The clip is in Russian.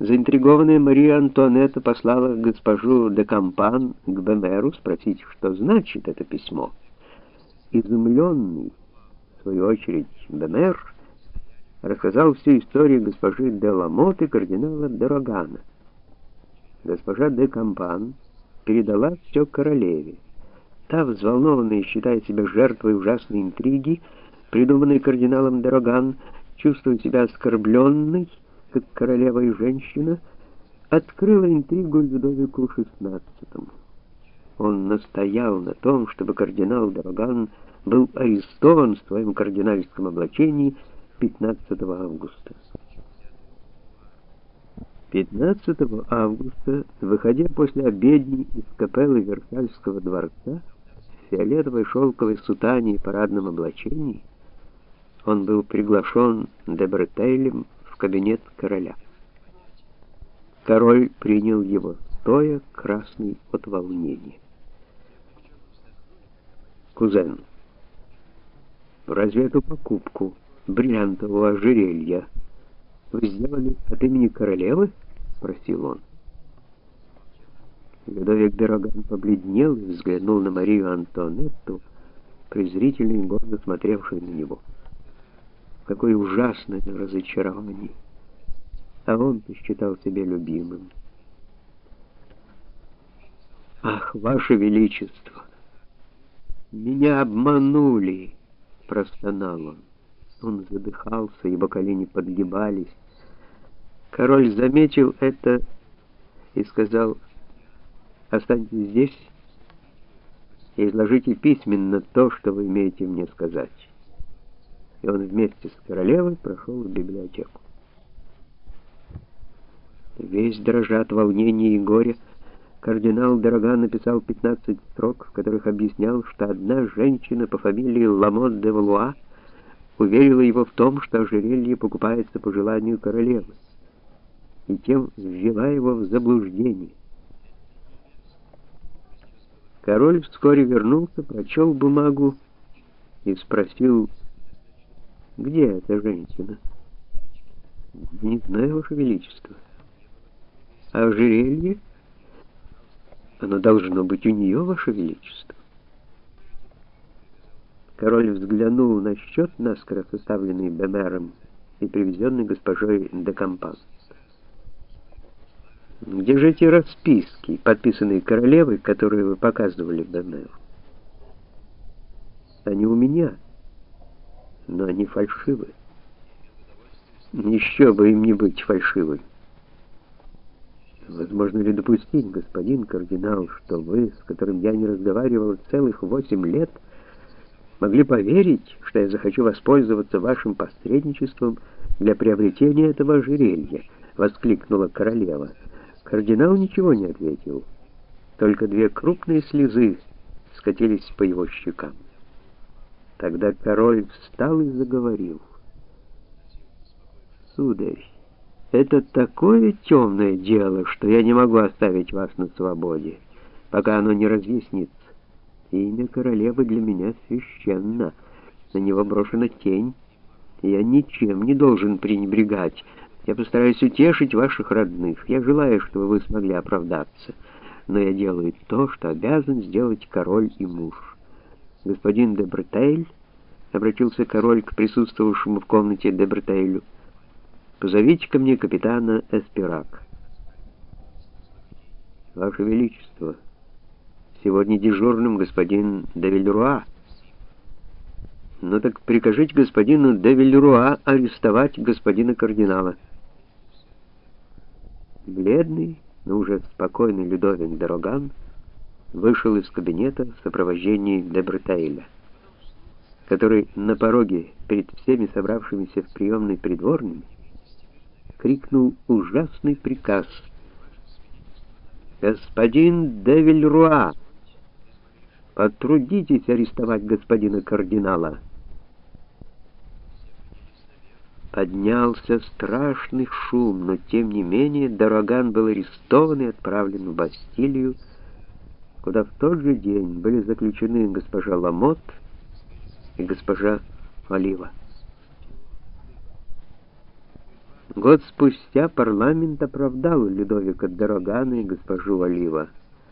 Заинтригованная Мария Антуанетта послала госпожу де Кампан к Бемеру спросить, что значит это письмо. Изумленный, в свою очередь, Бемер рассказал всю историю госпожи де Ламот и кардинала Дорогана. Госпожа де Кампан передала все королеве. Та, взволнованная, считая себя жертвой ужасной интриги, придуманной кардиналом Дороган, чувствуя себя оскорбленной, как королева и женщина, открыла интригу Людовику XVI. Он настоял на том, чтобы кардинал Дороган был арестован в своем кардинальском облачении 15 августа. 15 августа, выходя после обедни из капеллы Версальского дворца, в фиолетовой шелковой сутане и парадном облачении, он был приглашен Дебретейлем кабинет короля. Король принял его, стоя красный от волнения. Кузен, разве эту покупку бриллиантового ожерелья вы сделали от имени королевы? спросил он. Людовик Дороган побледнел и взглянул на Марию Антуанетту, презрительно и гордо смотревшую на него. Какое ужасное разочарование. А он-то считал себя любимым. Ах, ваше величество, меня обманули, простонал он. Он задыхался, его колени подгибались. Король заметил это и сказал: "Останьтесь здесь и изложите письменно то, что вы имеете мне сказать" и он вместе с королевой прошел в библиотеку. Весь дрожа от волнения и горя, кардинал Дороган написал 15 строк, в которых объяснял, что одна женщина по фамилии Ламот де Валуа уверила его в том, что ожерелье покупается по желанию королевы, и тем ввела его в заблуждение. Король вскоре вернулся, прочел бумагу и спросил, где эта женщина? Не знаю, Ваше Величество. А ожерелье? Оно должно быть у нее, Ваше Величество. Король взглянул на счет, наскоро составленный Бемером и привезенный госпожой де Кампан. Где же эти расписки, подписанные королевой, которые вы показывали Бемеру? Они у меня но они фальшивы. Еще бы им не быть фальшивыми. Возможно ли допустить, господин кардинал, что вы, с которым я не разговаривал целых восемь лет, могли поверить, что я захочу воспользоваться вашим посредничеством для приобретения этого ожерелья? воскликнула королева. Кардинал ничего не ответил. Только две крупные слезы скатились по его щекам. Тогда король встал и заговорил. Сударь, это такое темное дело, что я не могу оставить вас на свободе, пока оно не разъяснится. Имя королевы для меня священно, на него брошена тень, я ничем не должен пренебрегать. Я постараюсь утешить ваших родных. Я желаю, чтобы вы смогли оправдаться, но я делаю то, что обязан сделать король и муж. Господин де Бретейль, обратился король к присутствовавшему в комнате де Бретейлю, позовите ко мне капитана Эспирак. Ваше Величество, сегодня дежурным господин де Вильруа. Ну так прикажите господину де Вильруа арестовать господина кардинала. Бледный, но уже спокойный Людовик Дороган вышел из кабинета в сопровождении Дебретейля, который на пороге перед всеми собравшимися в приемной придворными крикнул ужасный приказ. «Господин де Вильруа, потрудитесь арестовать господина кардинала!» Поднялся страшный шум, но тем не менее Дороган был арестован и отправлен в Бастилию, куда в тот же день были заключены госпожа Ламот и госпожа Олива. Год спустя парламент оправдал Людовика Дорогана и госпожу Олива.